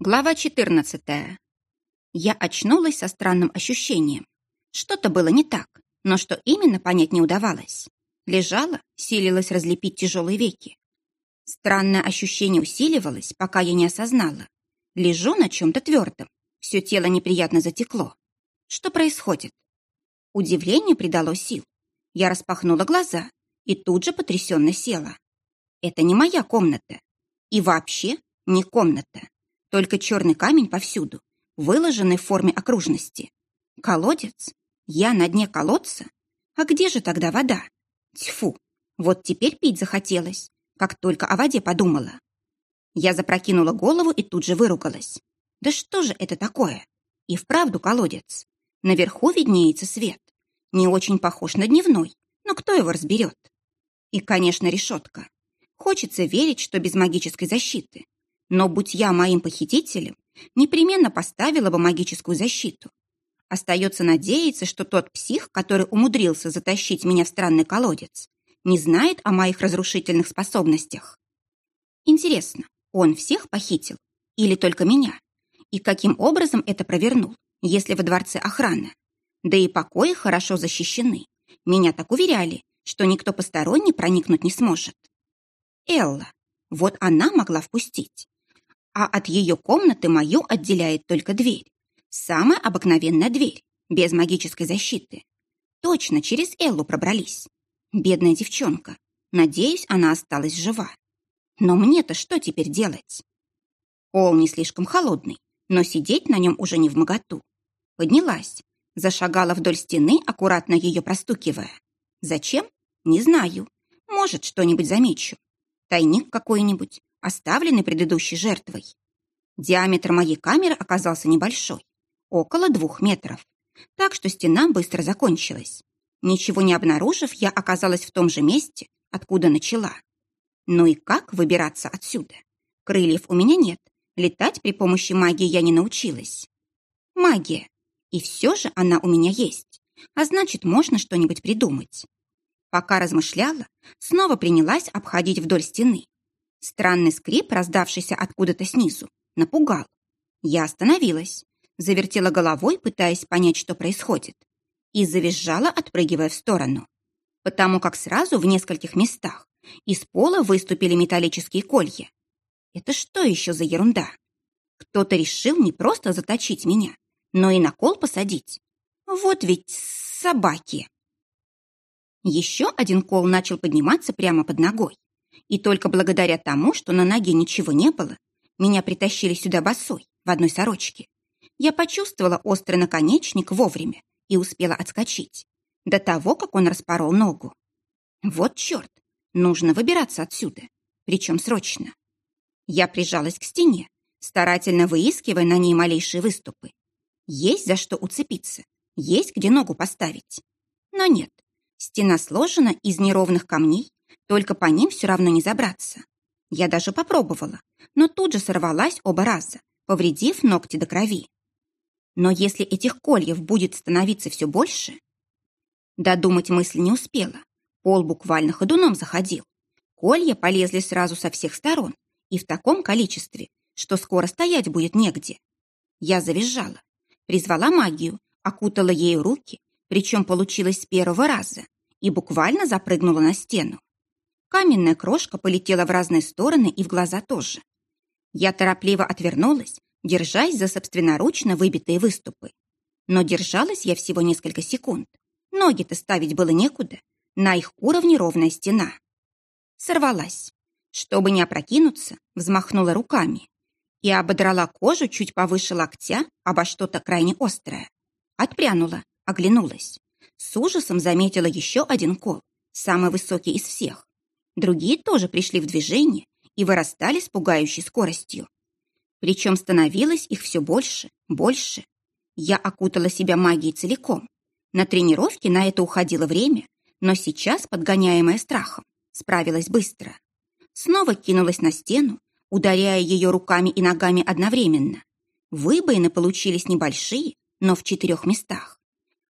Глава 14. Я очнулась со странным ощущением. Что-то было не так, но что именно понять не удавалось. Лежала, силилась разлепить тяжелые веки. Странное ощущение усиливалось, пока я не осознала. Лежу на чем-то твердом. Все тело неприятно затекло. Что происходит? Удивление придало сил. Я распахнула глаза и тут же потрясенно села. Это не моя комната. И вообще не комната. Только черный камень повсюду, выложенный в форме окружности. Колодец? Я на дне колодца? А где же тогда вода? Тьфу, вот теперь пить захотелось, как только о воде подумала. Я запрокинула голову и тут же выругалась. Да что же это такое? И вправду колодец. Наверху виднеется свет. Не очень похож на дневной, но кто его разберет? И, конечно, решетка. Хочется верить, что без магической защиты. Но будь я моим похитителем, непременно поставила бы магическую защиту. Остается надеяться, что тот псих, который умудрился затащить меня в странный колодец, не знает о моих разрушительных способностях. Интересно, он всех похитил или только меня? И каким образом это провернул, если во дворце охрана? Да и покои хорошо защищены. Меня так уверяли, что никто посторонний проникнуть не сможет. Элла. Вот она могла впустить а от ее комнаты мою отделяет только дверь. Самая обыкновенная дверь, без магической защиты. Точно через Эллу пробрались. Бедная девчонка. Надеюсь, она осталась жива. Но мне-то что теперь делать? Пол не слишком холодный, но сидеть на нем уже не в моготу. Поднялась, зашагала вдоль стены, аккуратно ее простукивая. Зачем? Не знаю. Может, что-нибудь замечу. Тайник какой-нибудь, оставленный предыдущей жертвой. Диаметр моей камеры оказался небольшой, около двух метров, так что стена быстро закончилась. Ничего не обнаружив, я оказалась в том же месте, откуда начала. Ну и как выбираться отсюда? Крыльев у меня нет, летать при помощи магии я не научилась. Магия. И все же она у меня есть, а значит, можно что-нибудь придумать. Пока размышляла, снова принялась обходить вдоль стены, Странный скрип, раздавшийся откуда-то снизу, напугал. Я остановилась, завертела головой, пытаясь понять, что происходит, и завизжала, отпрыгивая в сторону. Потому как сразу в нескольких местах из пола выступили металлические колья. Это что еще за ерунда? Кто-то решил не просто заточить меня, но и на кол посадить. Вот ведь собаки. Еще один кол начал подниматься прямо под ногой. И только благодаря тому, что на ноге ничего не было, меня притащили сюда босой, в одной сорочке. Я почувствовала острый наконечник вовремя и успела отскочить. До того, как он распорол ногу. Вот черт, нужно выбираться отсюда. Причем срочно. Я прижалась к стене, старательно выискивая на ней малейшие выступы. Есть за что уцепиться, есть где ногу поставить. Но нет, стена сложена из неровных камней только по ним все равно не забраться. Я даже попробовала, но тут же сорвалась оба раза, повредив ногти до крови. Но если этих кольев будет становиться все больше... Додумать мысль не успела. Пол буквально ходуном заходил. Колья полезли сразу со всех сторон и в таком количестве, что скоро стоять будет негде. Я завизжала, призвала магию, окутала ею руки, причем получилось с первого раза, и буквально запрыгнула на стену. Каменная крошка полетела в разные стороны и в глаза тоже. Я торопливо отвернулась, держась за собственноручно выбитые выступы. Но держалась я всего несколько секунд. Ноги-то ставить было некуда. На их уровне ровная стена. Сорвалась. Чтобы не опрокинуться, взмахнула руками и ободрала кожу чуть повыше локтя обо что-то крайне острое. Отпрянула, оглянулась. С ужасом заметила еще один кол, самый высокий из всех. Другие тоже пришли в движение и вырастали с пугающей скоростью. Причем становилось их все больше, больше. Я окутала себя магией целиком. На тренировке на это уходило время, но сейчас, подгоняемая страхом, справилась быстро. Снова кинулась на стену, ударяя ее руками и ногами одновременно. Выбоины получились небольшие, но в четырех местах.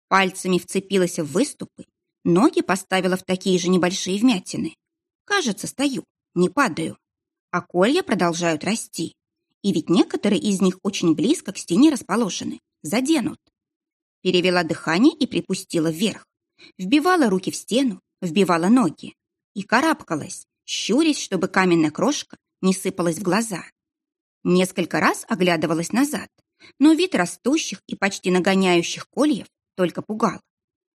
Пальцами вцепилась в выступы, ноги поставила в такие же небольшие вмятины. Кажется, стою, не падаю. А колья продолжают расти. И ведь некоторые из них очень близко к стене расположены, заденут. Перевела дыхание и припустила вверх. Вбивала руки в стену, вбивала ноги. И карабкалась, щурясь, чтобы каменная крошка не сыпалась в глаза. Несколько раз оглядывалась назад, но вид растущих и почти нагоняющих кольев только пугал.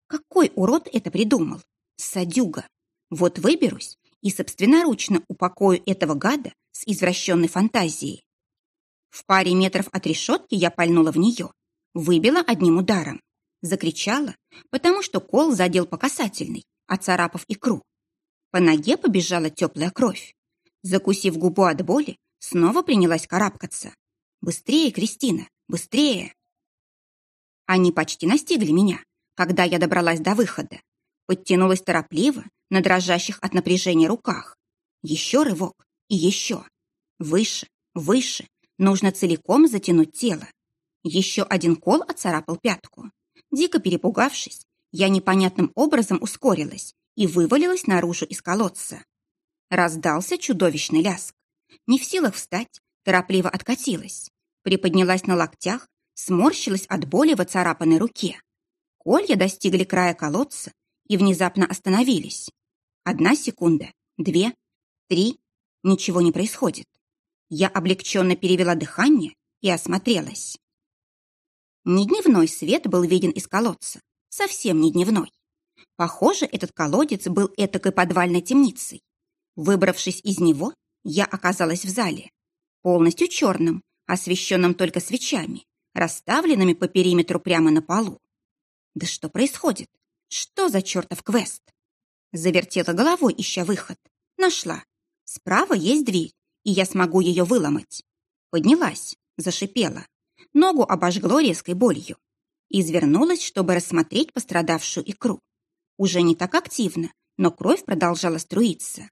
Какой урод это придумал? Садюга. Вот выберусь и собственноручно упокою этого гада с извращенной фантазией. В паре метров от решетки я пальнула в нее, выбила одним ударом. Закричала, потому что кол задел по касательной, оцарапав икру. По ноге побежала теплая кровь. Закусив губу от боли, снова принялась карабкаться. «Быстрее, Кристина, быстрее!» Они почти настигли меня, когда я добралась до выхода. Подтянулась торопливо, на дрожащих от напряжения руках. Еще рывок и еще. Выше, выше. Нужно целиком затянуть тело. Еще один кол оцарапал пятку. Дико перепугавшись, я непонятным образом ускорилась и вывалилась наружу из колодца. Раздался чудовищный ляск. Не в силах встать, торопливо откатилась. Приподнялась на локтях, сморщилась от боли в оцарапанной руке. Колья достигли края колодца и внезапно остановились. Одна секунда, две, три. Ничего не происходит. Я облегченно перевела дыхание и осмотрелась. Не дневной свет был виден из колодца. Совсем не дневной. Похоже, этот колодец был этакой подвальной темницей. Выбравшись из него, я оказалась в зале. Полностью черным, освещенным только свечами, расставленными по периметру прямо на полу. Да что происходит? Что за чертов квест? Завертела головой, ища выход. Нашла. Справа есть дверь, и я смогу ее выломать. Поднялась, зашипела. Ногу обожгло резкой болью. Извернулась, чтобы рассмотреть пострадавшую икру. Уже не так активно, но кровь продолжала струиться.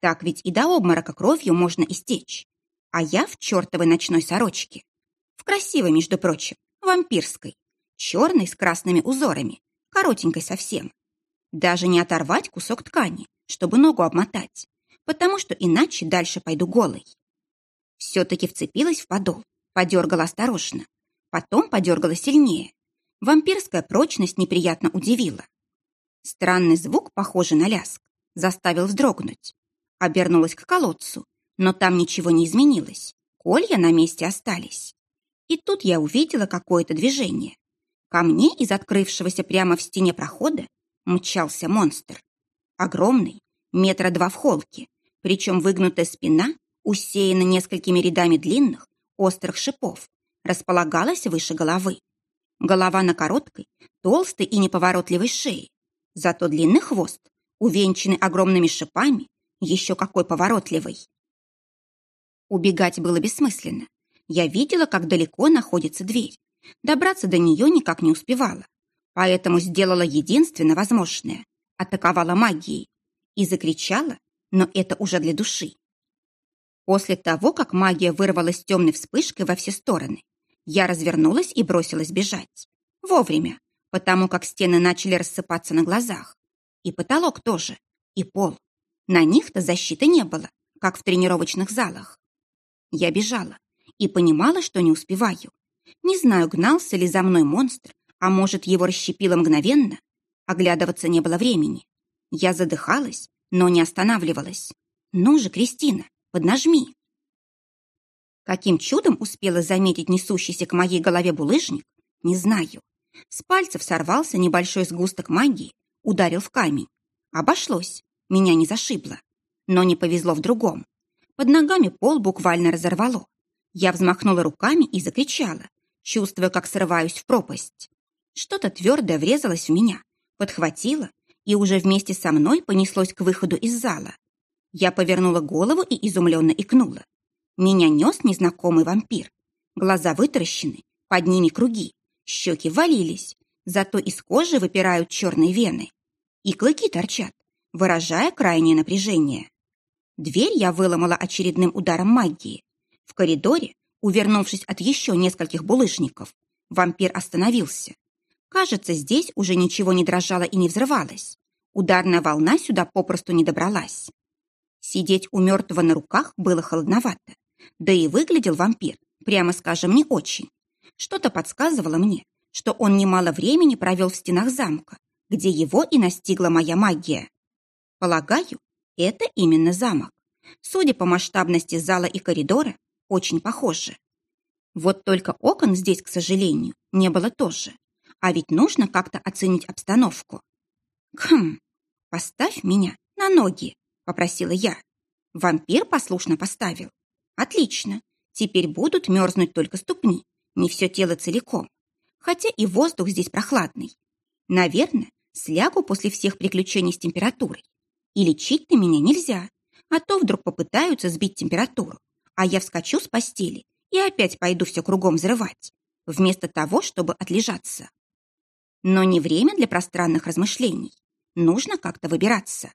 Так ведь и до обморока кровью можно истечь. А я в чертовой ночной сорочке. В красивой, между прочим, вампирской. Черной с красными узорами, коротенькой совсем. Даже не оторвать кусок ткани, чтобы ногу обмотать, потому что иначе дальше пойду голой. Все-таки вцепилась в подол, подергала осторожно. Потом подергала сильнее. Вампирская прочность неприятно удивила. Странный звук, похожий на ляск, заставил вздрогнуть. Обернулась к колодцу, но там ничего не изменилось. Колья на месте остались. И тут я увидела какое-то движение. Ко мне из открывшегося прямо в стене прохода мчался монстр. Огромный, метра два в холке, причем выгнутая спина, усеяна несколькими рядами длинных, острых шипов, располагалась выше головы. Голова на короткой, толстой и неповоротливой шее, зато длинный хвост, увенчанный огромными шипами, еще какой поворотливый. Убегать было бессмысленно. Я видела, как далеко находится дверь. Добраться до нее никак не успевала. Поэтому сделала единственно возможное. Атаковала магией. И закричала, но это уже для души. После того, как магия вырвалась темной вспышкой во все стороны, я развернулась и бросилась бежать. Вовремя, потому как стены начали рассыпаться на глазах. И потолок тоже, и пол. На них-то защиты не было, как в тренировочных залах. Я бежала и понимала, что не успеваю. Не знаю, гнался ли за мной монстр а может, его расщепило мгновенно? Оглядываться не было времени. Я задыхалась, но не останавливалась. «Ну же, Кристина, поднажми!» Каким чудом успела заметить несущийся к моей голове булыжник, не знаю. С пальцев сорвался небольшой сгусток магии, ударил в камень. Обошлось, меня не зашибло. Но не повезло в другом. Под ногами пол буквально разорвало. Я взмахнула руками и закричала, чувствуя, как срываюсь в пропасть. Что-то твердое врезалось в меня, подхватило и уже вместе со мной понеслось к выходу из зала. Я повернула голову и изумленно икнула. Меня нес незнакомый вампир. Глаза вытаращены, под ними круги, щеки валились, зато из кожи выпирают черные вены. И клыки торчат, выражая крайнее напряжение. Дверь я выломала очередным ударом магии. В коридоре, увернувшись от еще нескольких булыжников, вампир остановился. Кажется, здесь уже ничего не дрожало и не взрывалось. Ударная волна сюда попросту не добралась. Сидеть у мертвого на руках было холодновато, Да и выглядел вампир, прямо скажем, не очень. Что-то подсказывало мне, что он немало времени провел в стенах замка, где его и настигла моя магия. Полагаю, это именно замок. Судя по масштабности зала и коридора, очень похоже. Вот только окон здесь, к сожалению, не было тоже. А ведь нужно как-то оценить обстановку. «Хм, поставь меня на ноги», — попросила я. Вампир послушно поставил. «Отлично. Теперь будут мерзнуть только ступни, не все тело целиком. Хотя и воздух здесь прохладный. Наверное, слягу после всех приключений с температурой. И лечить-то меня нельзя, а то вдруг попытаются сбить температуру, а я вскочу с постели и опять пойду все кругом взрывать, вместо того, чтобы отлежаться. Но не время для пространных размышлений. Нужно как-то выбираться.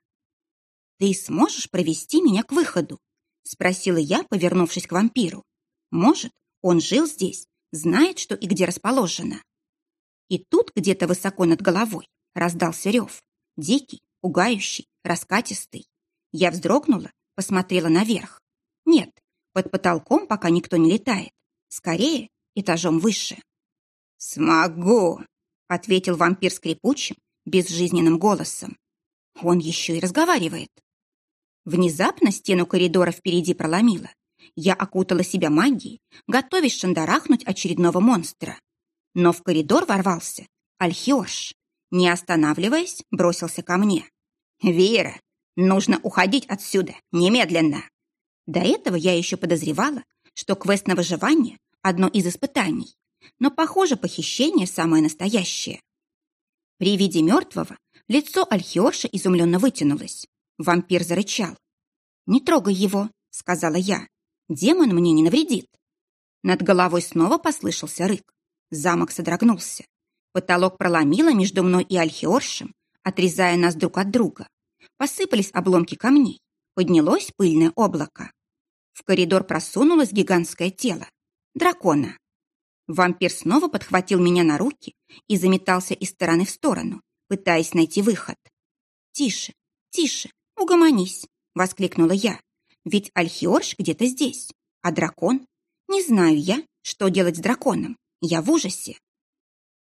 «Ты сможешь провести меня к выходу?» — спросила я, повернувшись к вампиру. «Может, он жил здесь, знает, что и где расположено». И тут где-то высоко над головой раздался рев. Дикий, пугающий, раскатистый. Я вздрогнула, посмотрела наверх. Нет, под потолком пока никто не летает. Скорее, этажом выше. «Смогу!» — ответил вампир скрипучим, безжизненным голосом. Он еще и разговаривает. Внезапно стену коридора впереди проломило. Я окутала себя магией, готовясь шандарахнуть очередного монстра. Но в коридор ворвался Альхиош. Не останавливаясь, бросился ко мне. «Вера, нужно уходить отсюда, немедленно!» До этого я еще подозревала, что квест на выживание – одно из испытаний. Но, похоже, похищение самое настоящее. При виде мертвого лицо Альхиорша изумленно вытянулось. Вампир зарычал. «Не трогай его», — сказала я. «Демон мне не навредит». Над головой снова послышался рык. Замок содрогнулся. Потолок проломило между мной и Альхиоршем, отрезая нас друг от друга. Посыпались обломки камней. Поднялось пыльное облако. В коридор просунулось гигантское тело. Дракона. Вампир снова подхватил меня на руки и заметался из стороны в сторону, пытаясь найти выход. «Тише, тише, «Угомонись!» — воскликнула я. «Ведь Альхиорш где-то здесь, а дракон? Не знаю я, что делать с драконом. Я в ужасе».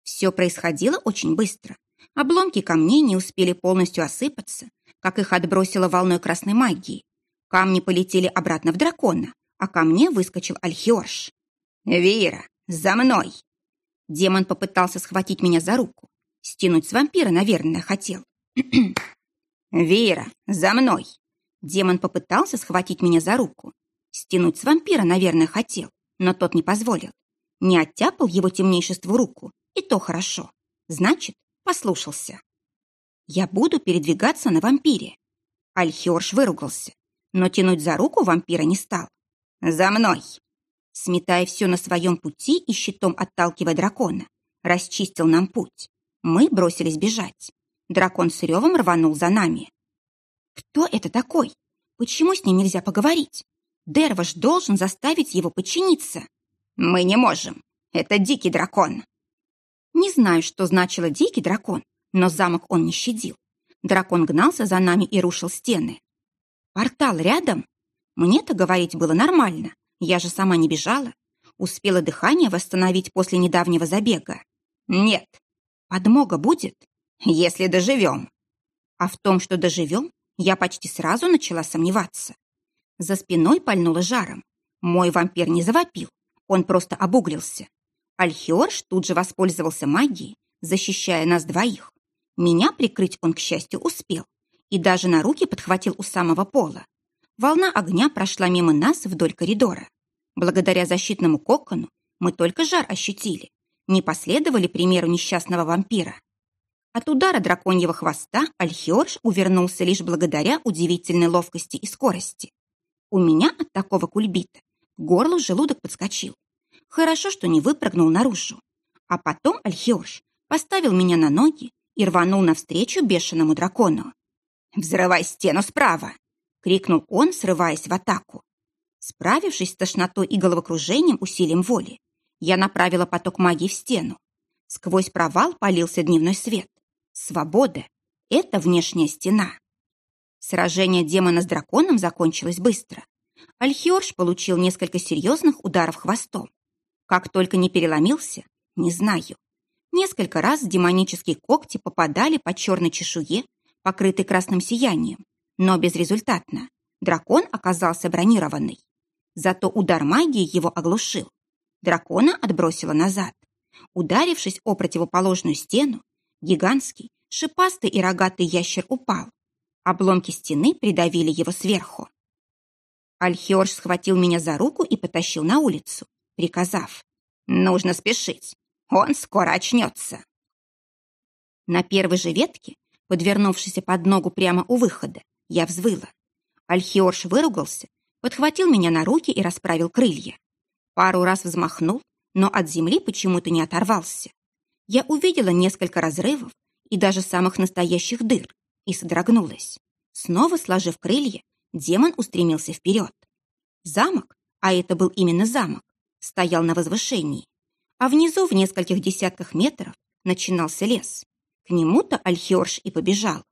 Все происходило очень быстро. Обломки камней не успели полностью осыпаться, как их отбросило волной красной магии. Камни полетели обратно в дракона, а ко мне выскочил Альхиорш. «Вира, за мной!» Демон попытался схватить меня за руку. Стянуть с вампира, наверное, хотел. «Вера, за мной!» Демон попытался схватить меня за руку. Стянуть с вампира, наверное, хотел, но тот не позволил. Не оттяпал его темнейшеству руку, и то хорошо. Значит, послушался. Я буду передвигаться на вампире. Альхиорш выругался, но тянуть за руку вампира не стал. «За мной!» Сметая все на своем пути и щитом отталкивая дракона, расчистил нам путь. Мы бросились бежать. Дракон с ревом рванул за нами. Кто это такой? Почему с ним нельзя поговорить? Дерваш должен заставить его подчиниться. Мы не можем. Это дикий дракон. Не знаю, что значило дикий дракон, но замок он не щадил. Дракон гнался за нами и рушил стены. Портал рядом? Мне-то говорить было нормально. Я же сама не бежала. Успела дыхание восстановить после недавнего забега. Нет. Подмога будет? Если доживем. А в том, что доживем, я почти сразу начала сомневаться. За спиной пальнуло жаром. Мой вампир не завопил, он просто обуглился. Альхиорш тут же воспользовался магией, защищая нас двоих. Меня прикрыть он, к счастью, успел и даже на руки подхватил у самого пола. Волна огня прошла мимо нас вдоль коридора. Благодаря защитному кокону мы только жар ощутили, не последовали примеру несчастного вампира. От удара драконьего хвоста Альхиорж увернулся лишь благодаря удивительной ловкости и скорости. У меня от такого кульбита к горлу желудок подскочил. Хорошо, что не выпрыгнул наружу. А потом Альхиорж поставил меня на ноги и рванул навстречу бешеному дракону. «Взрывай стену справа!» — крикнул он, срываясь в атаку. Справившись с тошнотой и головокружением усилием воли, я направила поток магии в стену. Сквозь провал полился дневной свет. Свобода — это внешняя стена. Сражение демона с драконом закончилось быстро. Альхиорж получил несколько серьезных ударов хвостом. Как только не переломился, не знаю. Несколько раз демонические когти попадали по черной чешуе, покрытой красным сиянием, но безрезультатно. Дракон оказался бронированный. Зато удар магии его оглушил. Дракона отбросило назад. Ударившись о противоположную стену, гигантский, шипастый и рогатый ящер упал. Обломки стены придавили его сверху. Альхиорж схватил меня за руку и потащил на улицу, приказав. «Нужно спешить, он скоро очнется». На первой же ветке, подвернувшейся под ногу прямо у выхода, я взвыла. Альхиорж выругался, подхватил меня на руки и расправил крылья. Пару раз взмахнул, но от земли почему-то не оторвался. Я увидела несколько разрывов и даже самых настоящих дыр и содрогнулась. Снова сложив крылья, демон устремился вперед. Замок, а это был именно замок, стоял на возвышении, а внизу в нескольких десятках метров начинался лес. К нему-то Альхиорш и побежал.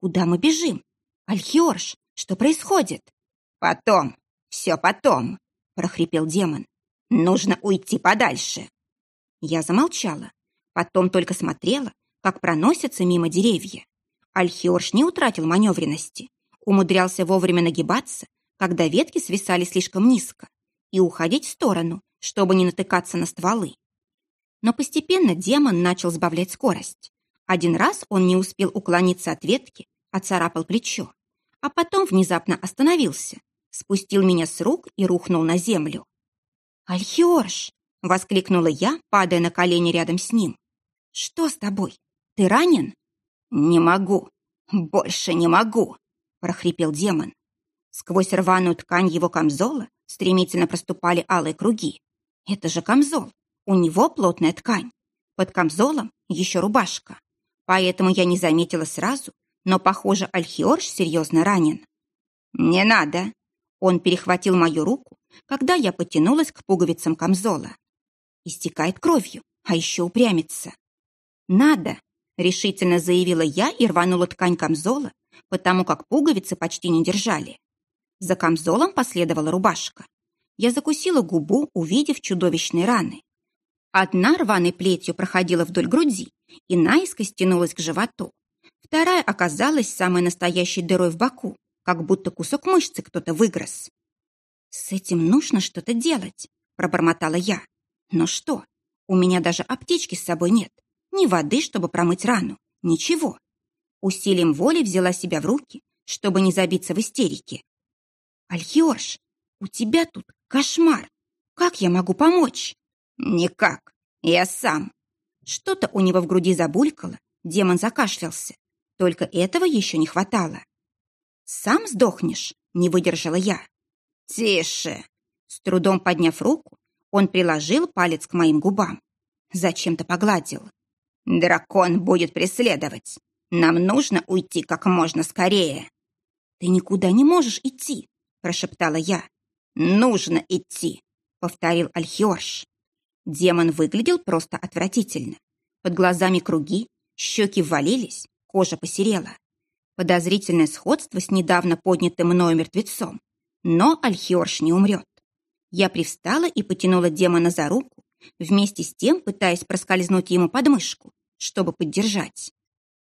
«Куда мы бежим? Альхиорш, что происходит?» «Потом, все потом», — прохрипел демон. «Нужно уйти подальше». Я замолчала, потом только смотрела, как проносятся мимо деревья. Альхиорш не утратил маневренности, умудрялся вовремя нагибаться, когда ветки свисали слишком низко, и уходить в сторону, чтобы не натыкаться на стволы. Но постепенно демон начал сбавлять скорость. Один раз он не успел уклониться от ветки, а царапал плечо, а потом внезапно остановился, спустил меня с рук и рухнул на землю. «Альхиорш!» — воскликнула я, падая на колени рядом с ним. «Что с тобой? Ты ранен?» «Не могу! Больше не могу!» — прохрипел демон. Сквозь рваную ткань его камзола стремительно проступали алые круги. «Это же камзол! У него плотная ткань. Под камзолом еще рубашка. Поэтому я не заметила сразу, но, похоже, Альхиорж серьезно ранен. «Не надо!» Он перехватил мою руку, когда я потянулась к пуговицам камзола. Истекает кровью, а еще упрямится. «Надо!» — решительно заявила я и рванула ткань камзола, потому как пуговицы почти не держали. За камзолом последовала рубашка. Я закусила губу, увидев чудовищные раны. Одна рваной плетью проходила вдоль груди и наискось тянулась к животу. Вторая оказалась самой настоящей дырой в боку, как будто кусок мышцы кто-то выгрыз. «С этим нужно что-то делать», — пробормотала я. «Но что? У меня даже аптечки с собой нет. Ни воды, чтобы промыть рану. Ничего». Усилием воли взяла себя в руки, чтобы не забиться в истерике. «Альхиорш, у тебя тут кошмар. Как я могу помочь?» «Никак. Я сам». Что-то у него в груди забулькало, демон закашлялся. Только этого еще не хватало. «Сам сдохнешь?» — не выдержала я. «Тише!» С трудом подняв руку, он приложил палец к моим губам. Зачем-то погладил. «Дракон будет преследовать. Нам нужно уйти как можно скорее». «Ты никуда не можешь идти», — прошептала я. «Нужно идти», — повторил Альхиорш. Демон выглядел просто отвратительно. Под глазами круги, щеки ввалились, кожа посерела. Подозрительное сходство с недавно поднятым мною мертвецом. Но Альхиорш не умрет. Я привстала и потянула демона за руку, вместе с тем пытаясь проскользнуть ему под мышку, чтобы поддержать.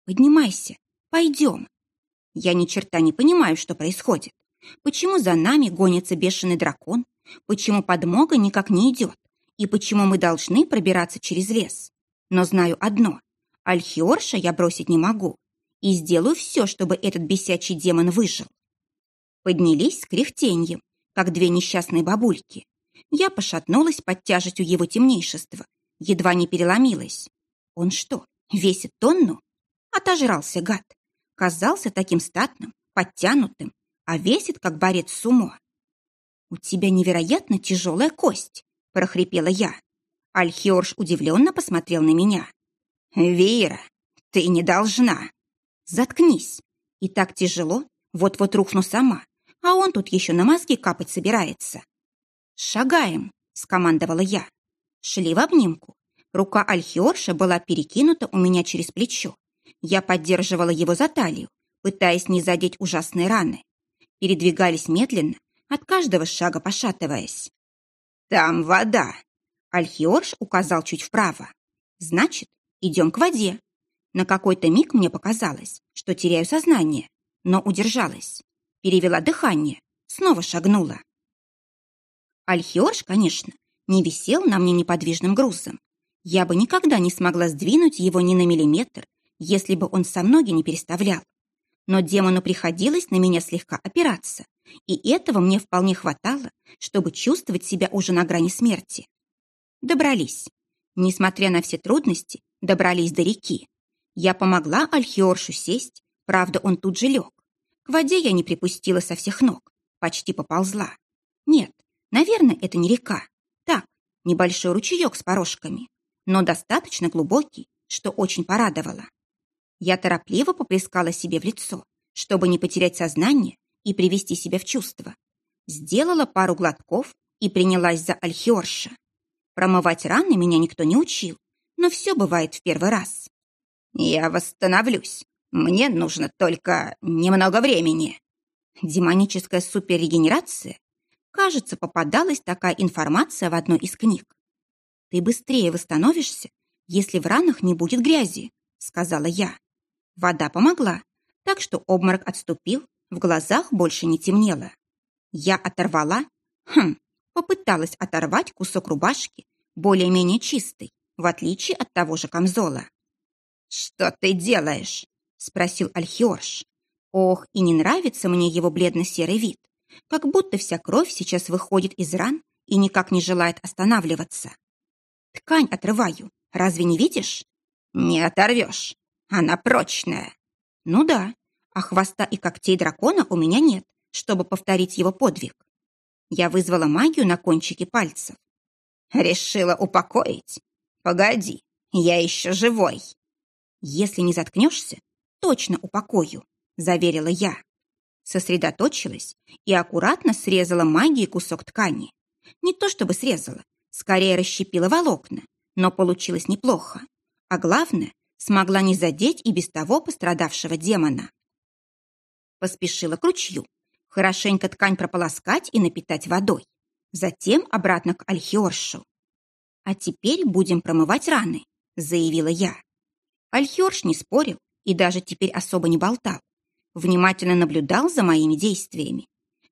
«Поднимайся, пойдем». Я ни черта не понимаю, что происходит. Почему за нами гонится бешеный дракон? Почему подмога никак не идет? И почему мы должны пробираться через лес? Но знаю одно. Альхиорша я бросить не могу и сделаю все, чтобы этот бесячий демон выжил. Поднялись с кряхтеньем, как две несчастные бабульки. Я пошатнулась под тяжестью его темнейшества, едва не переломилась. Он что, весит тонну? Отожрался гад. Казался таким статным, подтянутым, а весит, как борец сумо. «У тебя невероятно тяжелая кость», — прохрипела я. Альхиорж удивленно посмотрел на меня. «Вера, ты не должна!» Заткнись. И так тяжело, вот-вот рухну сама, а он тут еще на мозги капать собирается. «Шагаем», — скомандовала я. Шли в обнимку. Рука Альхиорша была перекинута у меня через плечо. Я поддерживала его за талию, пытаясь не задеть ужасные раны. Передвигались медленно, от каждого шага пошатываясь. «Там вода!» Альхиорш указал чуть вправо. «Значит, идем к воде». На какой-то миг мне показалось, что теряю сознание, но удержалась. Перевела дыхание, снова шагнула. Альхиорш, конечно, не висел на мне неподвижным грузом. Я бы никогда не смогла сдвинуть его ни на миллиметр, если бы он со ноги не переставлял. Но демону приходилось на меня слегка опираться, и этого мне вполне хватало, чтобы чувствовать себя уже на грани смерти. Добрались. Несмотря на все трудности, добрались до реки. Я помогла Альхиоршу сесть, правда, он тут же лег. К воде я не припустила со всех ног, почти поползла. Нет, наверное, это не река. Так, небольшой ручеек с порожками, но достаточно глубокий, что очень порадовало. Я торопливо поплескала себе в лицо, чтобы не потерять сознание и привести себя в чувство. Сделала пару глотков и принялась за альхиорша. Промывать раны меня никто не учил, но все бывает в первый раз. «Я восстановлюсь. Мне нужно только немного времени». Демоническая суперрегенерация? Кажется, попадалась такая информация в одной из книг. «Ты быстрее восстановишься, если в ранах не будет грязи», — сказала я. Вода помогла, так что обморок отступил, в глазах больше не темнело. Я оторвала, хм, попыталась оторвать кусок рубашки, более-менее чистый, в отличие от того же камзола. «Что ты делаешь?» — спросил Альхиорш. Ох, и не нравится мне его бледно-серый вид, как будто вся кровь сейчас выходит из ран и никак не желает останавливаться. Ткань отрываю, разве не видишь? Не оторвешь, она прочная. Ну да, а хвоста и когтей дракона у меня нет, чтобы повторить его подвиг. Я вызвала магию на кончике пальцев. Решила упокоить? Погоди, я еще живой. Если не заткнешься, точно упокою, заверила я. Сосредоточилась и аккуратно срезала магией кусок ткани. Не то чтобы срезала, скорее расщепила волокна, но получилось неплохо. А главное, смогла не задеть и без того пострадавшего демона. Поспешила к ручью, хорошенько ткань прополоскать и напитать водой. Затем обратно к Альхиоршу. «А теперь будем промывать раны», — заявила я. Альхиорш не спорил и даже теперь особо не болтал. Внимательно наблюдал за моими действиями.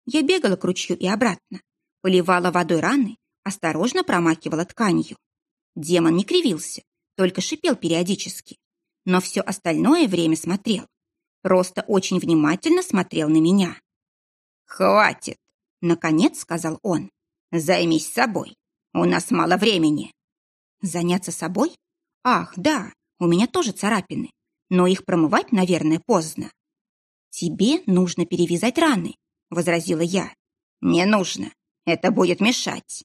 Я бегала к ручью и обратно, поливала водой раны, осторожно промакивала тканью. Демон не кривился, только шипел периодически. Но все остальное время смотрел. Просто очень внимательно смотрел на меня. «Хватит!» — наконец сказал он. «Займись собой. У нас мало времени». «Заняться собой? Ах, да, у меня тоже царапины, но их промывать, наверное, поздно». «Тебе нужно перевязать раны», — возразила я. «Не нужно. Это будет мешать».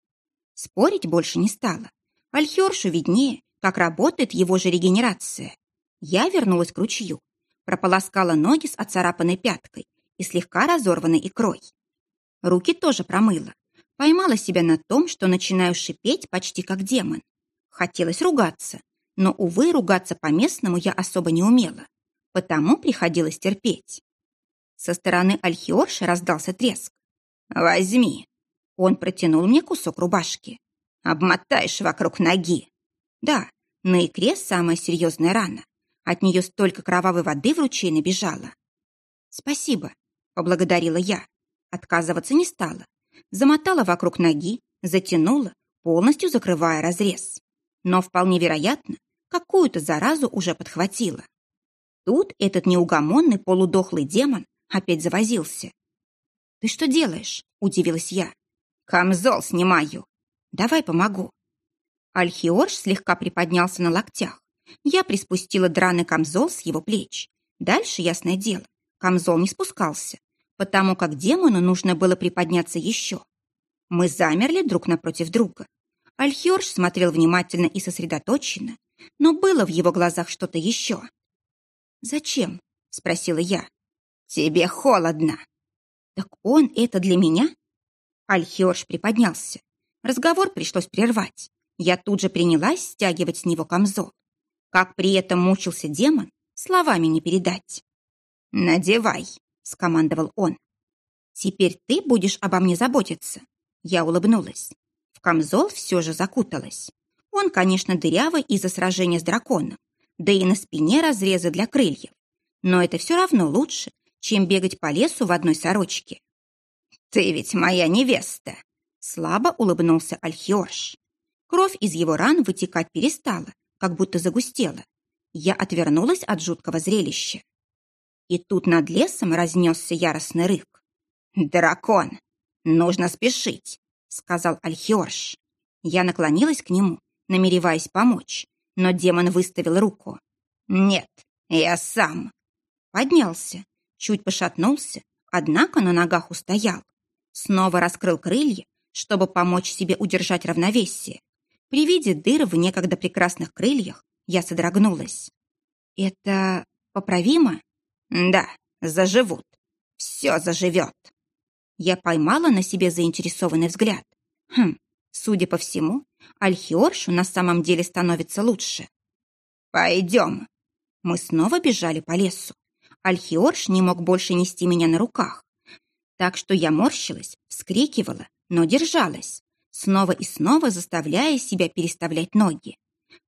Спорить больше не стало. Альхершу виднее, как работает его же регенерация. Я вернулась к ручью, прополоскала ноги с оцарапанной пяткой и слегка разорванной икрой. Руки тоже промыла. Поймала себя на том, что начинаю шипеть почти как демон. Хотелось ругаться, но, увы, ругаться по-местному я особо не умела, потому приходилось терпеть. Со стороны Альхиорши раздался треск. «Возьми!» Он протянул мне кусок рубашки. «Обмотаешь вокруг ноги!» Да, на икре самая серьезная рана. От нее столько кровавой воды в ручей набежало. «Спасибо», — поблагодарила я. Отказываться не стала. Замотала вокруг ноги, затянула, полностью закрывая разрез. Но вполне вероятно, какую-то заразу уже подхватила. Тут этот неугомонный полудохлый демон опять завозился. «Ты что делаешь?» — удивилась я. «Камзол снимаю». «Давай помогу». Альхиорж слегка приподнялся на локтях. Я приспустила драный камзол с его плеч. Дальше, ясное дело, камзол не спускался, потому как демону нужно было приподняться еще. Мы замерли друг напротив друга. Альхиорж смотрел внимательно и сосредоточенно, но было в его глазах что-то еще. «Зачем?» — спросила я. «Тебе холодно». «Так он это для меня?» Альхиорж приподнялся. Разговор пришлось прервать. Я тут же принялась стягивать с него камзол. Как при этом мучился демон, словами не передать. «Надевай», — скомандовал он. Теперь ты будешь обо мне заботиться. Я улыбнулась. Камзол все же закуталась. Он, конечно, дырявый из-за сражения с драконом, да и на спине разрезы для крыльев. Но это все равно лучше, чем бегать по лесу в одной сорочке. «Ты ведь моя невеста!» Слабо улыбнулся Альхиорш. Кровь из его ран вытекать перестала, как будто загустела. Я отвернулась от жуткого зрелища. И тут над лесом разнесся яростный рык. «Дракон! Нужно спешить!» — сказал Альхиорш. Я наклонилась к нему, намереваясь помочь, но демон выставил руку. «Нет, я сам!» Поднялся, чуть пошатнулся, однако на ногах устоял. Снова раскрыл крылья, чтобы помочь себе удержать равновесие. При виде дыр в некогда прекрасных крыльях я содрогнулась. «Это поправимо?» «Да, заживут. Все заживет». Я поймала на себе заинтересованный взгляд. Хм, судя по всему, Альхиоршу на самом деле становится лучше. «Пойдем». Мы снова бежали по лесу. Альхиорш не мог больше нести меня на руках. Так что я морщилась, вскрикивала, но держалась, снова и снова заставляя себя переставлять ноги.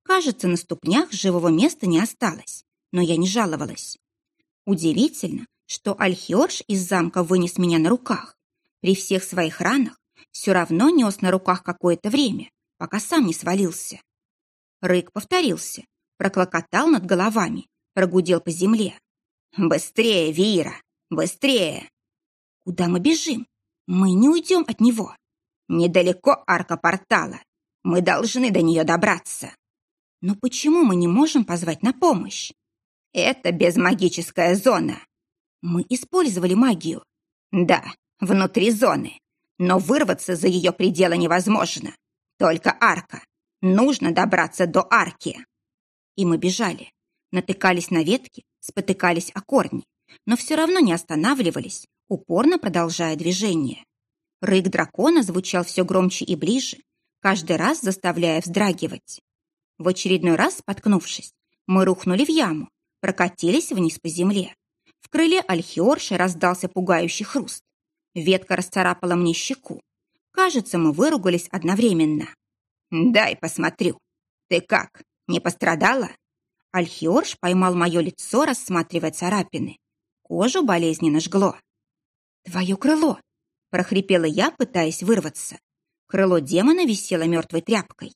Кажется, на ступнях живого места не осталось, но я не жаловалась. Удивительно, что Альхиорш из замка вынес меня на руках. При всех своих ранах все равно нес на руках какое-то время, пока сам не свалился. Рык повторился, проклокотал над головами, прогудел по земле. «Быстрее, Вира! Быстрее!» «Куда мы бежим? Мы не уйдем от него!» «Недалеко арка портала. Мы должны до нее добраться!» «Но почему мы не можем позвать на помощь?» «Это безмагическая зона!» «Мы использовали магию!» «Да, внутри зоны, но вырваться за ее пределы невозможно. Только арка. Нужно добраться до арки!» И мы бежали натыкались на ветки, спотыкались о корни, но все равно не останавливались, упорно продолжая движение. Рык дракона звучал все громче и ближе, каждый раз заставляя вздрагивать. В очередной раз, споткнувшись, мы рухнули в яму, прокатились вниз по земле. В крыле альхиорши раздался пугающий хруст. Ветка расцарапала мне щеку. Кажется, мы выругались одновременно. «Дай посмотрю. Ты как, не пострадала?» Альхиорж поймал мое лицо, рассматривая царапины. Кожу болезненно жгло. «Твое крыло!» — прохрипела я, пытаясь вырваться. Крыло демона висело мертвой тряпкой.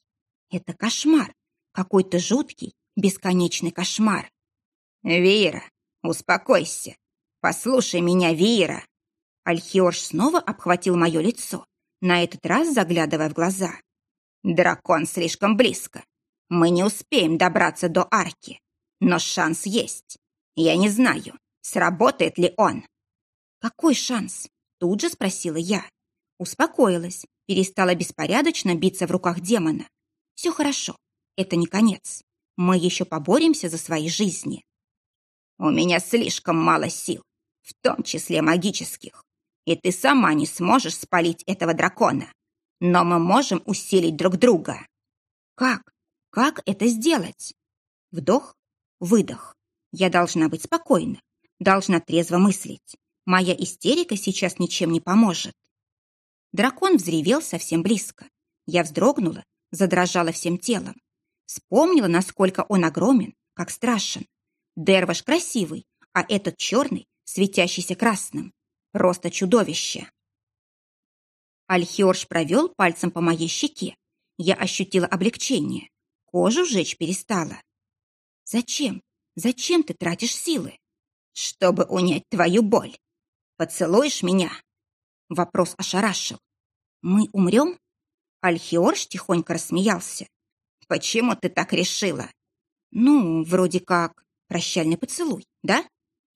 «Это кошмар! Какой-то жуткий, бесконечный кошмар!» «Вира, успокойся! Послушай меня, Вира!» Альхиорж снова обхватил мое лицо, на этот раз заглядывая в глаза. «Дракон слишком близко. Мы не успеем добраться до арки, но шанс есть. Я не знаю, сработает ли он. Какой шанс? Тут же спросила я. Успокоилась, перестала беспорядочно биться в руках демона. Все хорошо, это не конец. Мы еще поборемся за свои жизни. У меня слишком мало сил, в том числе магических. И ты сама не сможешь спалить этого дракона. Но мы можем усилить друг друга. Как? Как это сделать? Вдох, выдох. Я должна быть спокойна, должна трезво мыслить. Моя истерика сейчас ничем не поможет. Дракон взревел совсем близко. Я вздрогнула, задрожала всем телом. Вспомнила, насколько он огромен, как страшен. Дерваш красивый, а этот черный, светящийся красным. Просто чудовище. Альхиорж провел пальцем по моей щеке. Я ощутила облегчение. Кожу жечь перестала. Зачем? Зачем ты тратишь силы? Чтобы унять твою боль. Поцелуешь меня? Вопрос ошарашил. Мы умрем? Альхиорж тихонько рассмеялся. Почему ты так решила? Ну, вроде как прощальный поцелуй, да?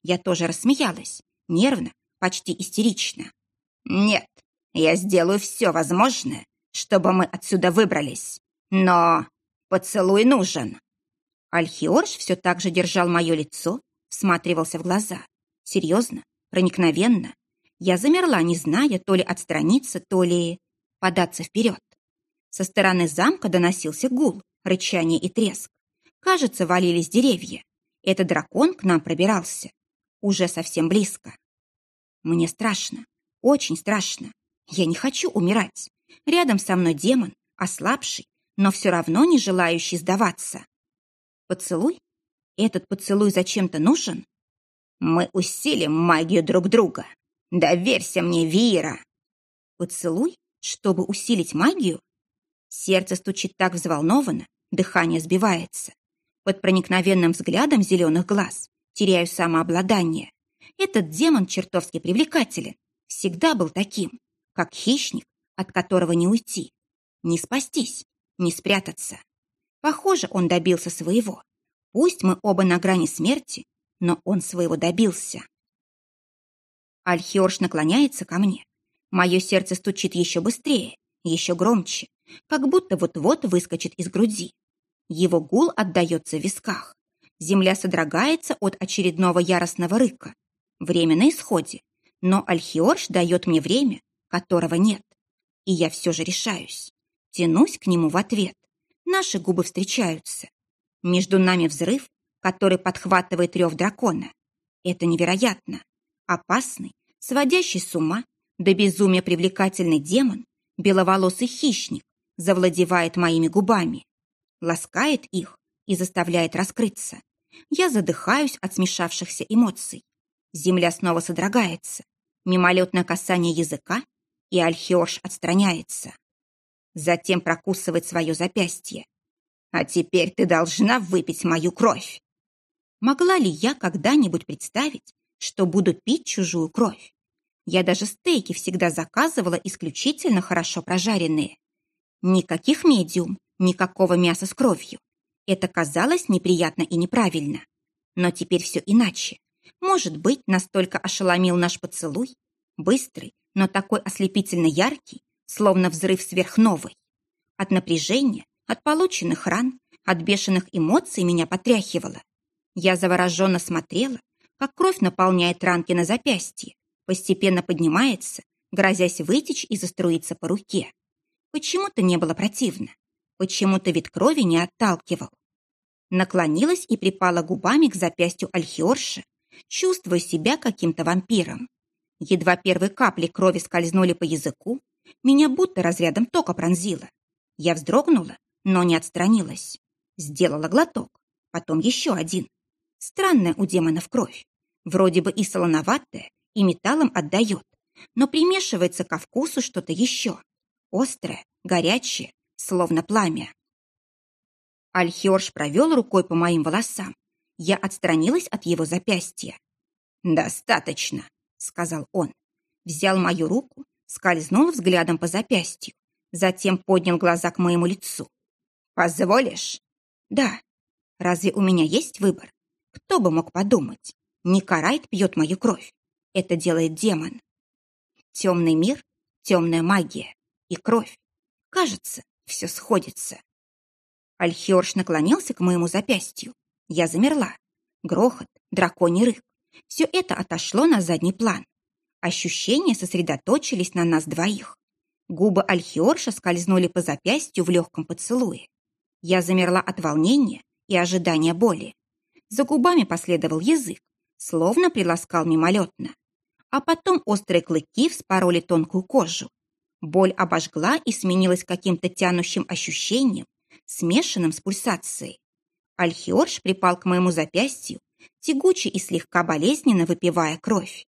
Я тоже рассмеялась, нервно, почти истерично. Нет, я сделаю все возможное, чтобы мы отсюда выбрались. Но Поцелуй нужен. Альхиорж все так же держал мое лицо, всматривался в глаза. Серьезно, проникновенно. Я замерла, не зная, то ли отстраниться, то ли податься вперед. Со стороны замка доносился гул, рычание и треск. Кажется, валились деревья. Этот дракон к нам пробирался. Уже совсем близко. Мне страшно. Очень страшно. Я не хочу умирать. Рядом со мной демон, ослабший, но все равно не желающий сдаваться. Поцелуй? Этот поцелуй зачем-то нужен? Мы усилим магию друг друга. Доверься мне, Вира. Поцелуй, чтобы усилить магию? Сердце стучит так взволнованно, дыхание сбивается. Под проникновенным взглядом зеленых глаз теряю самообладание. Этот демон чертовски привлекателен. Всегда был таким, как хищник, от которого не уйти, не спастись, не спрятаться. Похоже, он добился своего. Пусть мы оба на грани смерти, но он своего добился. Альхиорш наклоняется ко мне. Мое сердце стучит еще быстрее, еще громче, как будто вот-вот выскочит из груди. Его гул отдается в висках. Земля содрогается от очередного яростного рыка. Время на исходе, но Альхиорш дает мне время, которого нет. И я все же решаюсь. Тянусь к нему в ответ. Наши губы встречаются. Между нами взрыв, который подхватывает рев дракона. Это невероятно. Опасный, сводящий с ума, до безумия привлекательный демон, беловолосый хищник, завладевает моими губами, ласкает их и заставляет раскрыться. Я задыхаюсь от смешавшихся эмоций. Земля снова содрогается. Мимолетное касание языка, и Альхиорш отстраняется. Затем прокусывает свое запястье. «А теперь ты должна выпить мою кровь!» Могла ли я когда-нибудь представить, что буду пить чужую кровь? Я даже стейки всегда заказывала исключительно хорошо прожаренные. Никаких медиум, никакого мяса с кровью. Это казалось неприятно и неправильно. Но теперь все иначе. Может быть, настолько ошеломил наш поцелуй, быстрый, но такой ослепительно яркий, словно взрыв сверхновой. От напряжения, от полученных ран, от бешеных эмоций меня потряхивало. Я завороженно смотрела, как кровь наполняет ранки на запястье, постепенно поднимается, грозясь вытечь и заструиться по руке. Почему-то не было противно, почему-то вид крови не отталкивал. Наклонилась и припала губами к запястью Альхиорши, чувствуя себя каким-то вампиром. Едва первые капли крови скользнули по языку, меня будто разрядом тока пронзило. Я вздрогнула, но не отстранилась. Сделала глоток, потом еще один. Странная у демонов кровь. Вроде бы и солоноватая, и металлом отдает, но примешивается ко вкусу что-то еще. Острое, горячее, словно пламя. Альхиорш провел рукой по моим волосам. Я отстранилась от его запястья. «Достаточно», сказал он. Взял мою руку, скользнул взглядом по запястью, затем поднял глаза к моему лицу. «Позволишь?» «Да. Разве у меня есть выбор? Кто бы мог подумать? Никарайт пьет мою кровь. Это делает демон. Темный мир, темная магия и кровь. Кажется, все сходится». Альхиорш наклонился к моему запястью. Я замерла. Грохот, драконий рык. Все это отошло на задний план. Ощущения сосредоточились на нас двоих. Губы Альхиорша скользнули по запястью в легком поцелуе. Я замерла от волнения и ожидания боли. За губами последовал язык, словно приласкал мимолетно. А потом острые клыки вспороли тонкую кожу. Боль обожгла и сменилась каким-то тянущим ощущением, смешанным с пульсацией. Альхиорш припал к моему запястью тягуче и слегка болезненно выпивая кровь.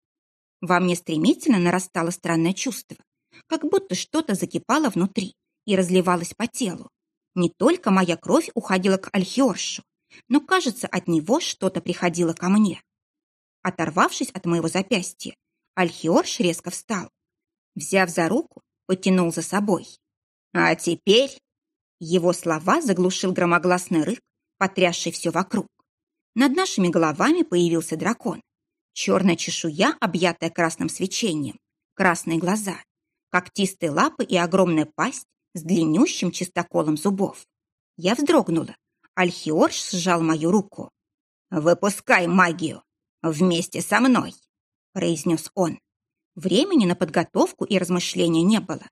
Во мне стремительно нарастало странное чувство, как будто что-то закипало внутри и разливалось по телу. Не только моя кровь уходила к Альхиоршу, но, кажется, от него что-то приходило ко мне. Оторвавшись от моего запястья, Альхиорш резко встал. Взяв за руку, потянул за собой. «А теперь...» Его слова заглушил громогласный рык, потрясший все вокруг. Над нашими головами появился дракон. Черная чешуя, объятая красным свечением, красные глаза, когтистые лапы и огромная пасть с длиннющим чистоколом зубов. Я вздрогнула. Альхиорж сжал мою руку. «Выпускай магию! Вместе со мной!» произнес он. Времени на подготовку и размышления не было,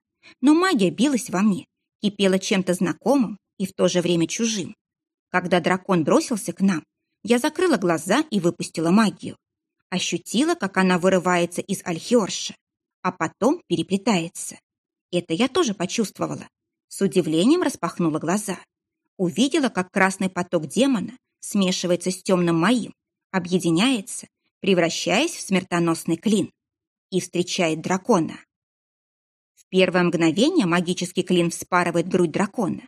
но магия билась во мне, кипела чем-то знакомым и в то же время чужим. Когда дракон бросился к нам, я закрыла глаза и выпустила магию. Ощутила, как она вырывается из альхиорша. а потом переплетается. Это я тоже почувствовала. С удивлением распахнула глаза. Увидела, как красный поток демона смешивается с темным моим, объединяется, превращаясь в смертоносный клин, и встречает дракона. В первое мгновение магический клин вспарывает грудь дракона.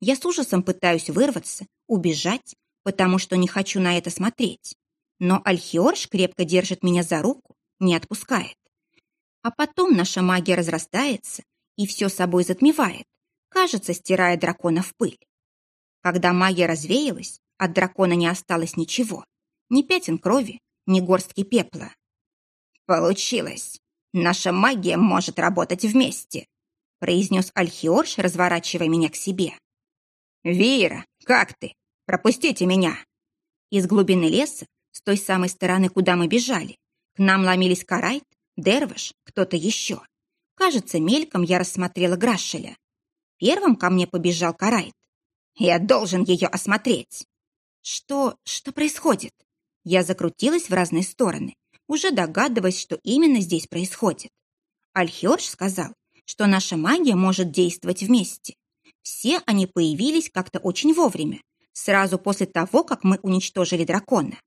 Я с ужасом пытаюсь вырваться, убежать, потому что не хочу на это смотреть. Но Альхиорш крепко держит меня за руку, не отпускает. А потом наша магия разрастается и все собой затмевает, кажется, стирая дракона в пыль. Когда магия развеялась, от дракона не осталось ничего. Ни пятен крови, ни горстки пепла. «Получилось! Наша магия может работать вместе!» произнес Альхиорш, разворачивая меня к себе. «Вира, как ты? Пропустите меня!» Из глубины леса, с той самой стороны, куда мы бежали, к нам ломились Карайт, Дервиш, кто-то еще. Кажется, мельком я рассмотрела Грашеля. Первым ко мне побежал Карайт. Я должен ее осмотреть. Что... что происходит? Я закрутилась в разные стороны, уже догадываясь, что именно здесь происходит. Альхерш сказал, что наша магия может действовать вместе. Все они появились как-то очень вовремя, сразу после того, как мы уничтожили дракона.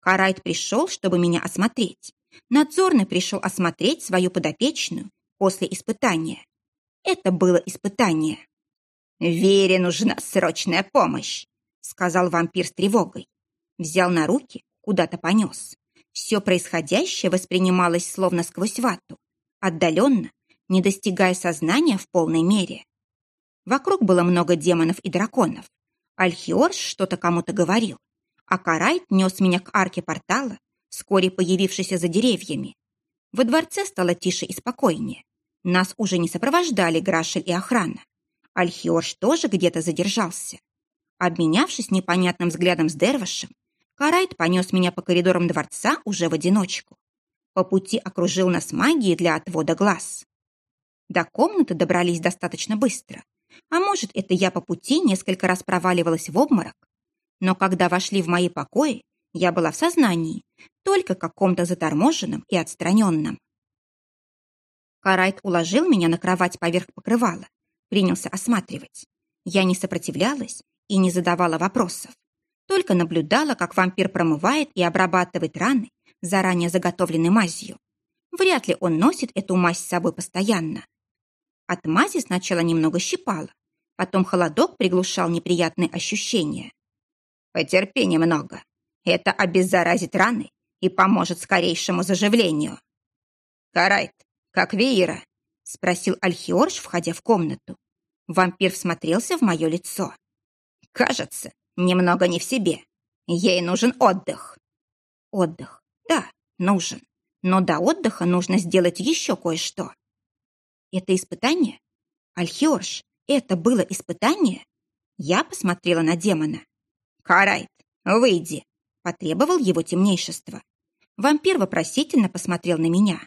Карайт пришел, чтобы меня осмотреть. Надзорный пришел осмотреть свою подопечную после испытания. Это было испытание. «Вере нужна срочная помощь», — сказал вампир с тревогой. Взял на руки, куда-то понес. Все происходящее воспринималось словно сквозь вату, отдаленно, не достигая сознания в полной мере. Вокруг было много демонов и драконов. Альхиорш что-то кому-то говорил, а Карайт нес меня к арке портала, вскоре появившейся за деревьями. Во дворце стало тише и спокойнее. Нас уже не сопровождали Грашель и охрана. Альхиорш тоже где-то задержался. Обменявшись непонятным взглядом с Дервашем, Карайт понес меня по коридорам дворца уже в одиночку. По пути окружил нас магией для отвода глаз. До комнаты добрались достаточно быстро. А может, это я по пути несколько раз проваливалась в обморок. Но когда вошли в мои покои, я была в сознании, только каком-то заторможенном и отстраненном. Карайт уложил меня на кровать поверх покрывала, принялся осматривать. Я не сопротивлялась и не задавала вопросов, только наблюдала, как вампир промывает и обрабатывает раны заранее заготовленной мазью. Вряд ли он носит эту мазь с собой постоянно. От мази сначала немного щипало, потом холодок приглушал неприятные ощущения. «Потерпи немного», это обеззаразит раны и поможет скорейшему заживлению. «Карайт, как Веера?» — спросил Альхиорж, входя в комнату. Вампир всмотрелся в мое лицо. «Кажется, немного не в себе. Ей нужен отдых». «Отдых, да, нужен. Но до отдыха нужно сделать еще кое-что». «Это испытание? Альхиорж, это было испытание?» Я посмотрела на демона. «Карайт, выйди!» Потребовал его темнейшество. Вампир вопросительно посмотрел на меня.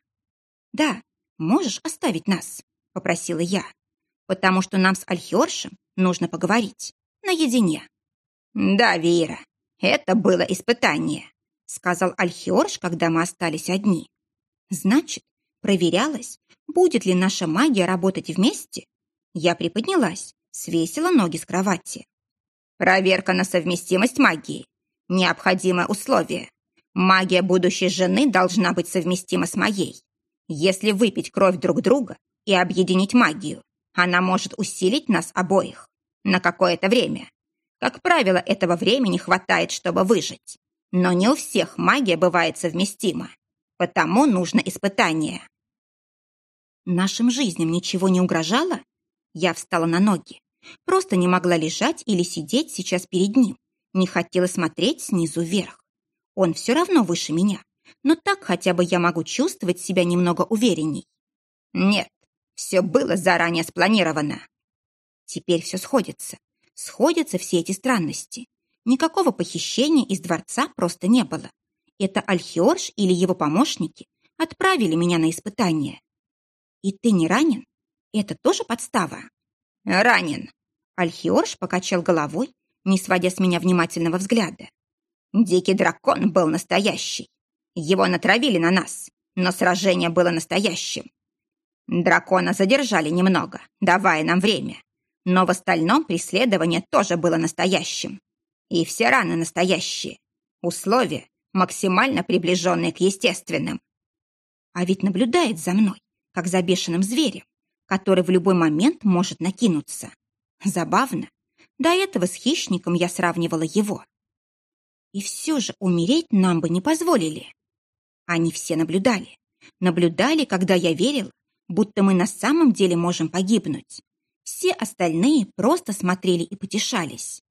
«Да, можешь оставить нас?» — попросила я. «Потому что нам с Альхиоршем нужно поговорить. Наедине». «Да, Вера, это было испытание», — сказал Альхиорш, когда мы остались одни. «Значит, проверялась, будет ли наша магия работать вместе?» Я приподнялась, свесила ноги с кровати. «Проверка на совместимость магии Необходимое условие. Магия будущей жены должна быть совместима с моей. Если выпить кровь друг друга и объединить магию, она может усилить нас обоих. На какое-то время. Как правило, этого времени хватает, чтобы выжить. Но не у всех магия бывает совместима. Потому нужно испытание. Нашим жизням ничего не угрожало? Я встала на ноги. Просто не могла лежать или сидеть сейчас перед ним. Не хотела смотреть снизу вверх. Он все равно выше меня, но так хотя бы я могу чувствовать себя немного уверенней. Нет, все было заранее спланировано. Теперь все сходится. Сходятся все эти странности. Никакого похищения из дворца просто не было. Это Альхиорж или его помощники отправили меня на испытание. И ты не ранен? Это тоже подстава? Ранен. Альхиорж покачал головой не сводя с меня внимательного взгляда. Дикий дракон был настоящий. Его натравили на нас, но сражение было настоящим. Дракона задержали немного, давая нам время. Но в остальном преследование тоже было настоящим. И все раны настоящие. Условия, максимально приближенные к естественным. А ведь наблюдает за мной, как за бешеным зверем, который в любой момент может накинуться. Забавно. До этого с хищником я сравнивала его. И все же умереть нам бы не позволили. Они все наблюдали. Наблюдали, когда я верила, будто мы на самом деле можем погибнуть. Все остальные просто смотрели и потешались.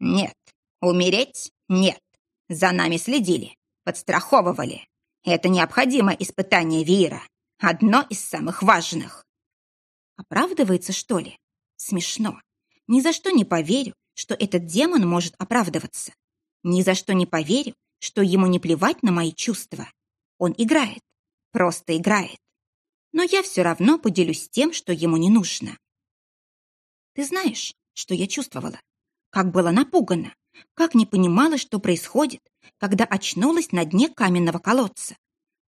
Нет, умереть — нет. За нами следили, подстраховывали. Это необходимое испытание Вира, одно из самых важных. Оправдывается, что ли? Смешно. Ни за что не поверю, что этот демон может оправдываться. Ни за что не поверю, что ему не плевать на мои чувства. Он играет, просто играет. Но я все равно поделюсь тем, что ему не нужно. Ты знаешь, что я чувствовала? Как была напугана, как не понимала, что происходит, когда очнулась на дне каменного колодца.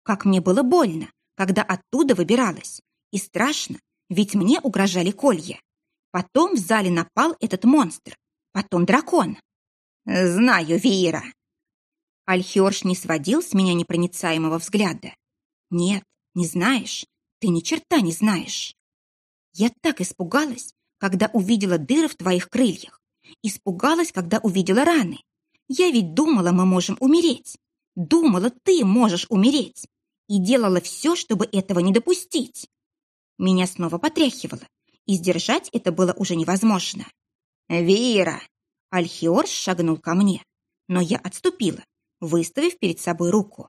Как мне было больно, когда оттуда выбиралась. И страшно, ведь мне угрожали колья. Потом в зале напал этот монстр, потом дракон. «Знаю, Виера!» Альхиорш не сводил с меня непроницаемого взгляда. «Нет, не знаешь, ты ни черта не знаешь». Я так испугалась, когда увидела дыры в твоих крыльях. Испугалась, когда увидела раны. Я ведь думала, мы можем умереть. Думала, ты можешь умереть. И делала все, чтобы этого не допустить. Меня снова потряхивало, и сдержать это было уже невозможно. «Вира!» Альхиорс шагнул ко мне, но я отступила, выставив перед собой руку.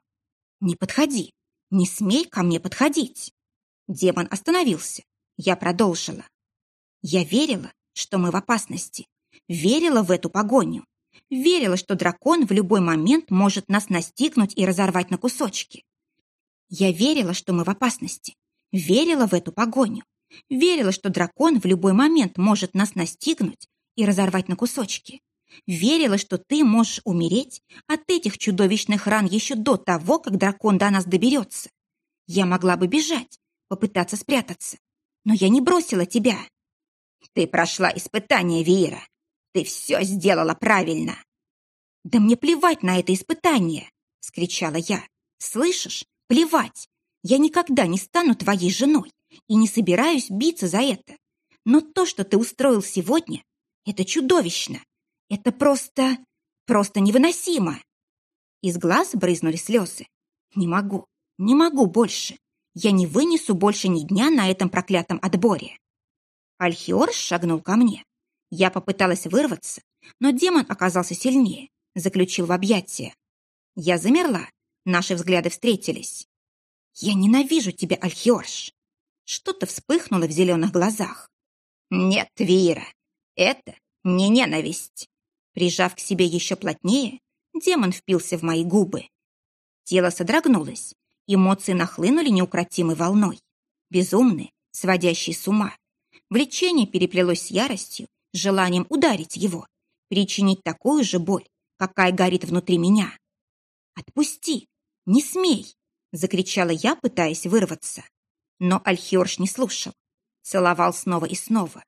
«Не подходи! Не смей ко мне подходить!» Демон остановился. Я продолжила. Я верила, что мы в опасности. Верила в эту погоню. Верила, что дракон в любой момент может нас настигнуть и разорвать на кусочки. Я верила, что мы в опасности. Верила в эту погоню. Верила, что дракон в любой момент может нас настигнуть и разорвать на кусочки. Верила, что ты можешь умереть от этих чудовищных ран еще до того, как дракон до нас доберется. Я могла бы бежать, попытаться спрятаться, но я не бросила тебя. Ты прошла испытание, Вира. Ты все сделала правильно. Да мне плевать на это испытание, скричала я. Слышишь? Плевать. Я никогда не стану твоей женой и не собираюсь биться за это. Но то, что ты устроил сегодня, это чудовищно. Это просто... просто невыносимо. Из глаз брызнули слезы. Не могу, не могу больше. Я не вынесу больше ни дня на этом проклятом отборе. Альхиор шагнул ко мне. Я попыталась вырваться, но демон оказался сильнее, заключил в объятия. Я замерла, наши взгляды встретились. «Я ненавижу тебя, Альхиорш!» Что-то вспыхнуло в зеленых глазах. «Нет, Вира, это не ненависть!» Прижав к себе еще плотнее, демон впился в мои губы. Тело содрогнулось, эмоции нахлынули неукротимой волной. Безумные, сводящие с ума. Влечение переплелось с яростью, желанием ударить его, причинить такую же боль, какая горит внутри меня. «Отпусти! Не смей!» — закричала я, пытаясь вырваться. Но Альхиорш не слушал. Целовал снова и снова.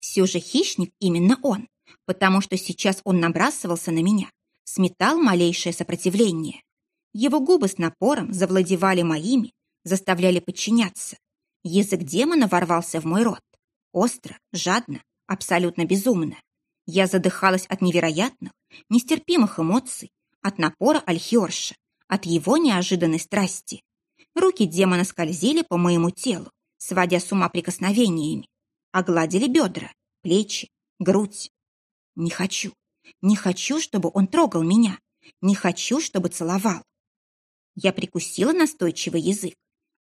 Все же хищник именно он, потому что сейчас он набрасывался на меня, сметал малейшее сопротивление. Его губы с напором завладевали моими, заставляли подчиняться. Язык демона ворвался в мой рот. Остро, жадно, абсолютно безумно. Я задыхалась от невероятных, нестерпимых эмоций, от напора Альхиорша, от его неожиданной страсти. Руки демона скользили по моему телу, сводя с ума прикосновениями, огладили бедра, плечи, грудь. Не хочу, не хочу, чтобы он трогал меня, не хочу, чтобы целовал. Я прикусила настойчивый язык.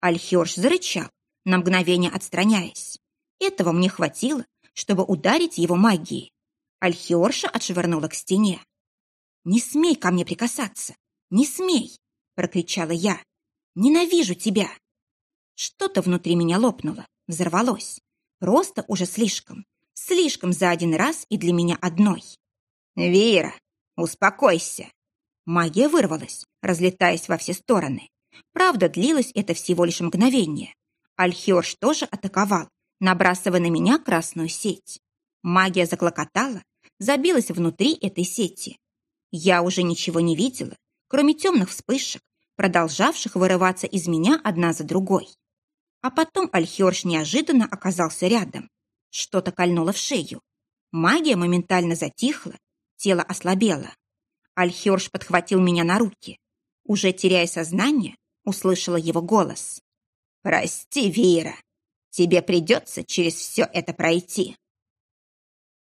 Альхиорш зарычал, на мгновение отстраняясь. Этого мне хватило, чтобы ударить его магией. Альхиорша отшвырнула к стене. «Не смей ко мне прикасаться! Не смей!» — прокричала я. Ненавижу тебя!» Что-то внутри меня лопнуло, взорвалось. Просто уже слишком. Слишком за один раз и для меня одной. «Вера, успокойся!» Магия вырвалась, разлетаясь во все стороны. Правда, длилось это всего лишь мгновение. Альхиорш тоже атаковал, набрасывая на меня красную сеть. Магия заклокотала, забилась внутри этой сети. Я уже ничего не видела, кроме темных вспышек, продолжавших вырываться из меня одна за другой. А потом Альхиорш неожиданно оказался рядом. Что-то кольнуло в шею. Магия моментально затихла, тело ослабело. Альхиорш подхватил меня на руки. Уже теряя сознание, услышала его голос. «Прости, Вира, тебе придется через все это пройти».